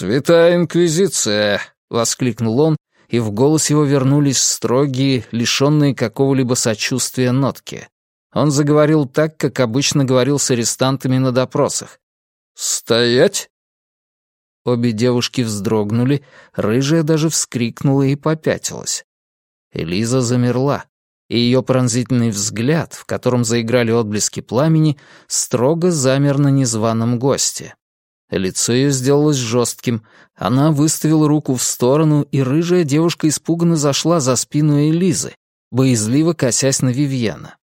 «Святая Инквизиция!» — воскликнул он, и в голос его вернулись строгие, лишенные какого-либо сочувствия нотки. Он заговорил так, как обычно говорил с арестантами на допросах. «Стоять!» Обе девушки вздрогнули, рыжая даже вскрикнула и попятилась. Элиза замерла, и ее пронзительный взгляд, в котором заиграли отблески пламени, строго замер на незваном госте. Лицо ее сделалось жестким, она выставила руку в сторону, и рыжая девушка испуганно зашла за спину Элизы, боязливо косясь на Вивьена.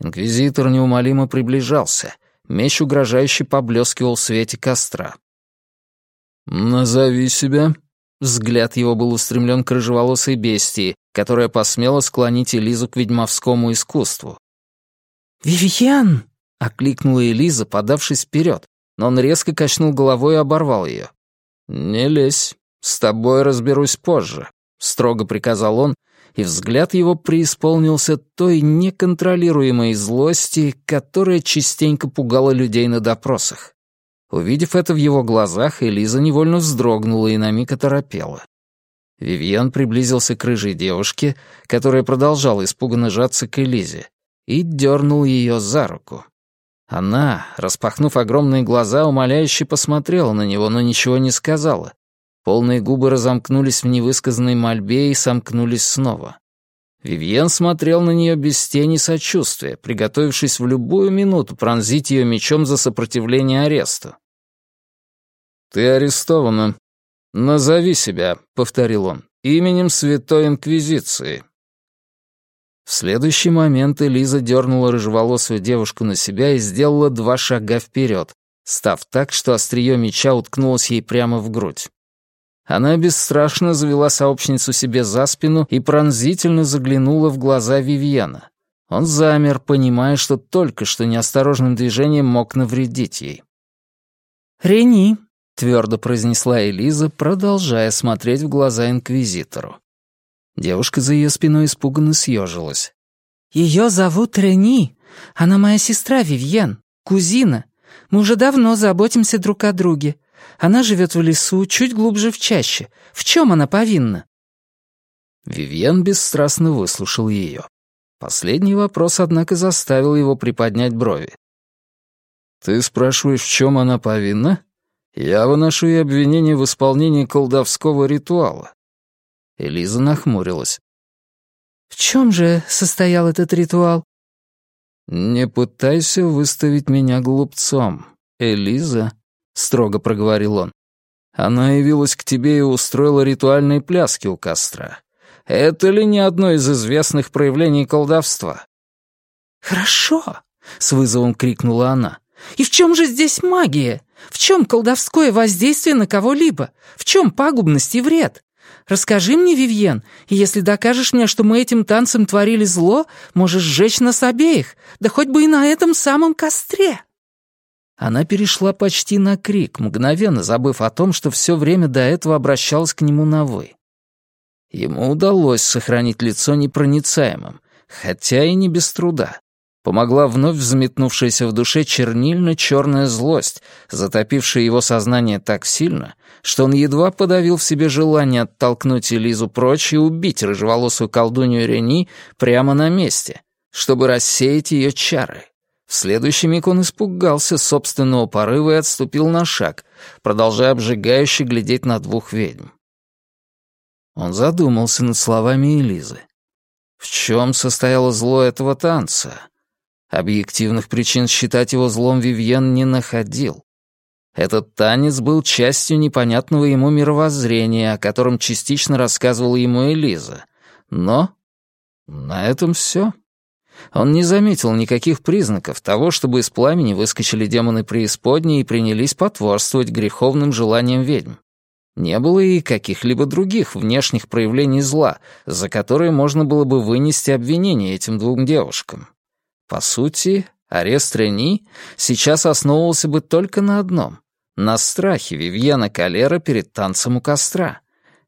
Инквизитор неумолимо приближался, меч угрожающе поблескивал в свете костра. «Назови себя». Взгляд его был устремлен к рыжеволосой бестии, которая посмела склонить Элизу к ведьмовскому искусству. «Вивьен!» — окликнула Элиза, подавшись вперед, но он резко качнул головой и оборвал ее. «Не лезь, с тобой разберусь позже», — строго приказал он, и взгляд его преисполнился той неконтролируемой злости, которая частенько пугала людей на допросах. Увидев это в его глазах, Элиза невольно вздрогнула и на миг оторопела. Вивьен приблизился к рыжей девушке, которая продолжала испуганно жаться к Элизе, и дернул ее за руку. Она, распахнув огромные глаза, умоляюще посмотрела на него, но ничего не сказала. Полные губы разомкнулись в невысказанной мольбе и сомкнулись снова. Вивьен смотрел на нее без тени сочувствия, приготовившись в любую минуту пронзить ее мечом за сопротивление аресту. «Ты арестована. Назови себя», — повторил он, — «именем Святой Инквизиции». В следующий момент Элиза дернула рыжеволосую девушку на себя и сделала два шага вперед, став так, что острие меча уткнулось ей прямо в грудь. Она бесстрашно завела сообщницу себе за спину и пронзительно заглянула в глаза Вивьена. Он замер, понимая, что только что неосторожным движением мог навредить ей. «Рени», — твердо произнесла Элиза, продолжая смотреть в глаза инквизитору. Девушка за ее спиной испуганно съежилась. «Ее зовут Рени. Она моя сестра Вивьен, кузина. Мы уже давно заботимся друг о друге. Она живет в лесу, чуть глубже в чаще. В чем она повинна?» Вивьен бесстрастно выслушал ее. Последний вопрос, однако, заставил его приподнять брови. «Ты спрашиваешь, в чем она повинна? Я выношу ей обвинение в исполнении колдовского ритуала. Элиза нахмурилась. «В чем же состоял этот ритуал?» «Не пытайся выставить меня глупцом, Элиза», — строго проговорил он. «Она явилась к тебе и устроила ритуальные пляски у костра. Это ли не одно из известных проявлений колдовства?» «Хорошо», — с вызовом крикнула она. «И в чем же здесь магия? В чем колдовское воздействие на кого-либо? В чем пагубность и вред? Расскажи мне, Вивьен, и если докажешь мне, что мы этим танцем творили зло, можешь сжечь нас обеих, да хоть бы и на этом самом костре». Она перешла почти на крик, мгновенно забыв о том, что все время до этого обращалась к нему на «вы». Ему удалось сохранить лицо непроницаемым, хотя и не без труда помогла вновь взметнувшаяся в душе чернильно-черная злость, затопившая его сознание так сильно, что он едва подавил в себе желание оттолкнуть Элизу прочь и убить рыжеволосую колдунью Рени прямо на месте, чтобы рассеять ее чары. В следующий миг он испугался собственного порыва и отступил на шаг, продолжая обжигающе глядеть на двух ведьм. Он задумался над словами Элизы. В чем состояло зло этого танца? Объективных причин считать его злом Вивьен не находил. Этот танец был частью непонятного ему мировоззрения, о котором частично рассказывала ему Элиза. Но на этом все. Он не заметил никаких признаков того, чтобы из пламени выскочили демоны преисподней и принялись потворствовать греховным желаниям ведьм. Не было и каких-либо других внешних проявлений зла, за которые можно было бы вынести обвинение этим двум девушкам. По сути, арест Рени сейчас основывался бы только на одном — на страхе Вивьена Калера перед танцем у костра.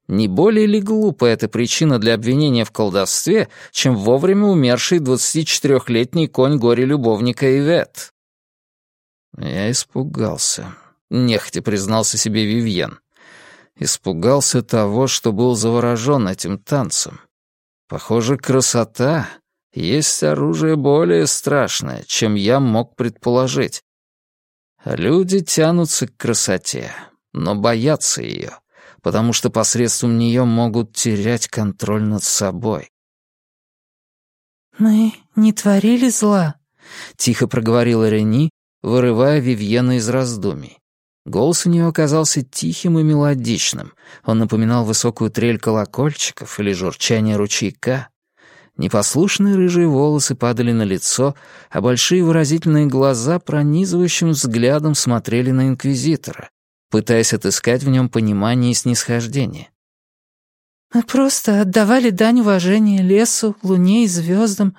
Не более ли глупая эта причина для обвинения в колдовстве, чем вовремя умерший 24-летний конь горе-любовника Ивет? Я испугался. Нехотя признался себе Вивьен. Испугался того, что был заворожен этим танцем. Похоже, красота есть оружие более страшное, чем я мог предположить. Люди тянутся к красоте, но боятся ее, потому что посредством нее могут терять контроль над собой. «Мы не творили зла», — тихо проговорила Рени, вырывая Вивьена из раздумий. Голос у нее оказался тихим и мелодичным. Он напоминал высокую трель колокольчиков или журчание ручейка. Непослушные рыжие волосы падали на лицо, а большие выразительные глаза пронизывающим взглядом смотрели на инквизитора, пытаясь отыскать в нем понимание и снисхождение. «Мы просто отдавали дань уважения лесу, луне и звездам.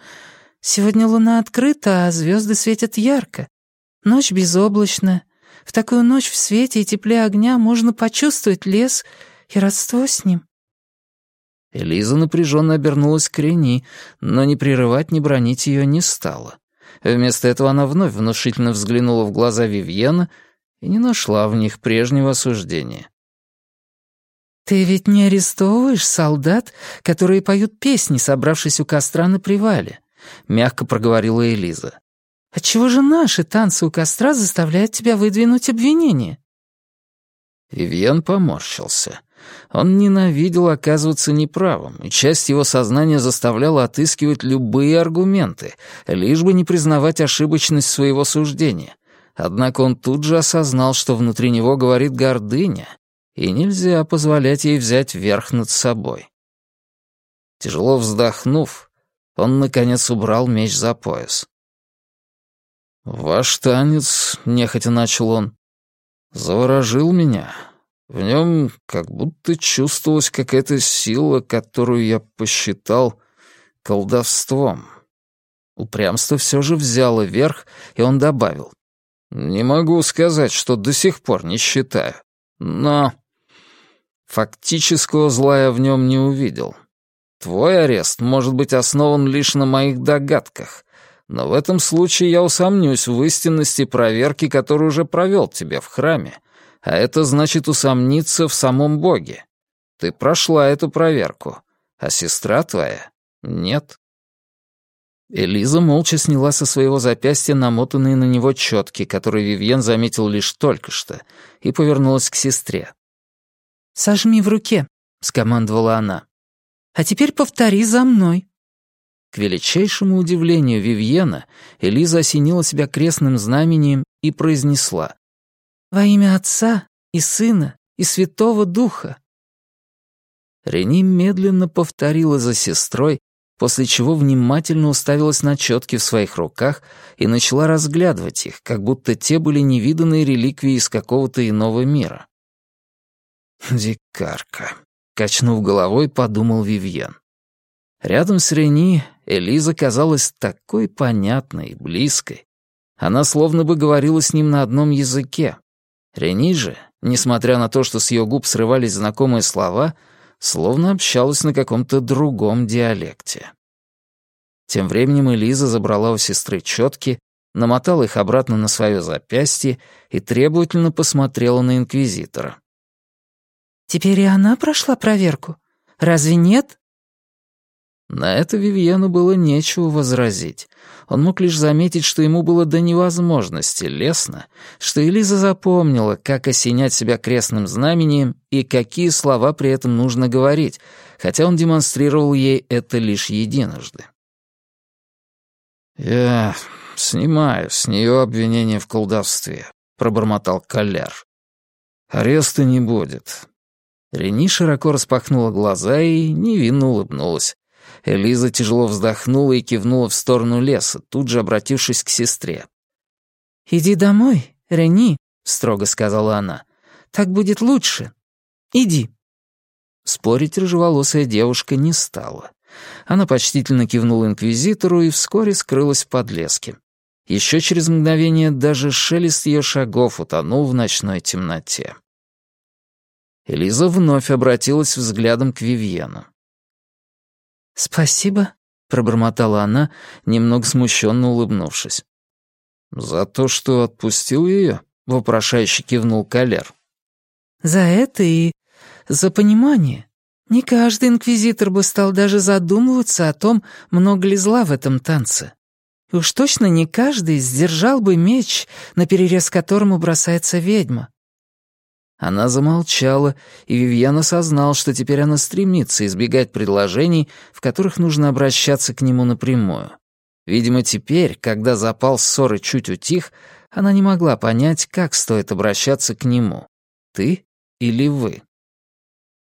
Сегодня луна открыта, а звезды светят ярко. Ночь безоблачная, в такую ночь в свете и тепле огня можно почувствовать лес и родство с ним. Элиза напряженно обернулась к Рени, но ни прерывать, ни бронить ее не стала. Вместо этого она вновь внушительно взглянула в глаза Вивьена и не нашла в них прежнего осуждения. «Ты ведь не арестовываешь солдат, которые поют песни, собравшись у костра на привале», — мягко проговорила Элиза. Отчего же наши танцы у костра заставляют тебя выдвинуть обвинение?» Вивьен поморщился. Он ненавидел оказываться неправым, и часть его сознания заставляла отыскивать любые аргументы, лишь бы не признавать ошибочность своего суждения. Однако он тут же осознал, что внутри него говорит гордыня, и нельзя позволять ей взять верх над собой. Тяжело вздохнув, он, наконец, убрал меч за пояс. «Ваш танец», — нехотя начал он, — «заворожил меня. В нем как будто чувствовалась какая-то сила, которую я посчитал колдовством». Упрямство все же взяло верх, и он добавил. «Не могу сказать, что до сих пор не считаю, но фактического зла я в нем не увидел. Твой арест может быть основан лишь на моих догадках, но в этом случае я усомнюсь в истинности проверки, которую уже провел тебе в храме, а это значит усомниться в самом Боге. Ты прошла эту проверку, а сестра твоя — нет». Элиза молча сняла со своего запястья намотанные на него четки, которые Вивьен заметил лишь только что, и повернулась к сестре. «Сожми в руке», — скомандовала она. «А теперь повтори за мной». К величайшему удивлению Вивьена, Элиза осенила себя крестным знамением и произнесла «Во имя Отца и Сына и Святого Духа». Рени медленно повторила за сестрой, после чего внимательно уставилась на четки в своих руках и начала разглядывать их, как будто те были невиданные реликвии из какого-то иного мира. «Дикарка», — качнув головой, подумал Вивьен. Рядом с Рени Элиза казалась такой понятной, близкой. Она словно бы говорила с ним на одном языке. Рени же, несмотря на то, что с ее губ срывались знакомые слова, словно общалась на каком-то другом диалекте. Тем временем Элиза забрала у сестры четки, намотала их обратно на свое запястье и требовательно посмотрела на инквизитора. «Теперь и она прошла проверку? Разве нет?» На это Вивьену было нечего возразить. Он мог лишь заметить, что ему было до невозможности лестно, что Элиза запомнила, как осенять себя крестным знамением и какие слова при этом нужно говорить, хотя он демонстрировал ей это лишь единожды. «Я снимаю с нее обвинение в колдовстве», — пробормотал Коляр. «Ареста не будет». Рени широко распахнула глаза и невинно улыбнулась. Элиза тяжело вздохнула и кивнула в сторону леса, тут же обратившись к сестре. «Иди домой, Рени», — строго сказала она. «Так будет лучше. Иди». Спорить рыжеволосая девушка не стала. Она почтительно кивнула инквизитору и вскоре скрылась в подлеске. Еще через мгновение даже шелест ее шагов утонул в ночной темноте. Элиза вновь обратилась взглядом к Вивьену. «Спасибо», — пробормотала она, немного смущенно улыбнувшись. «За то, что отпустил ее?» — вопрошающе кивнул Калер. «За это и за понимание. Не каждый инквизитор бы стал даже задумываться о том, много ли зла в этом танце. И уж точно не каждый сдержал бы меч, на перерез которому бросается ведьма. Она замолчала, и Вивьен осознал, что теперь она стремится избегать предложений, в которых нужно обращаться к нему напрямую. Видимо, теперь, когда запал ссоры чуть утих, она не могла понять, как стоит обращаться к нему. Ты или вы?